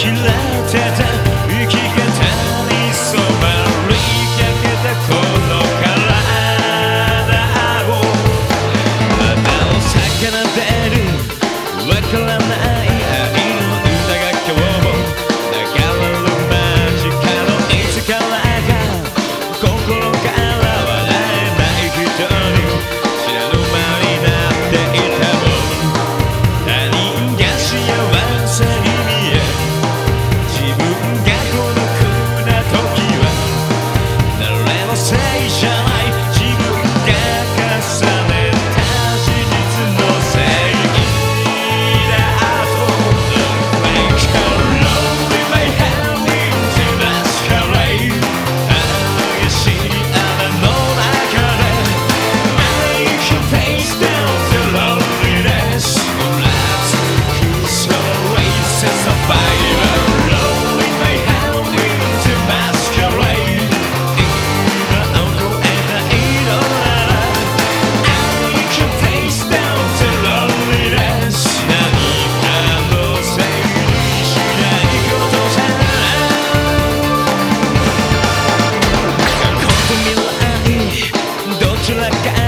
切れてた生き Like lekka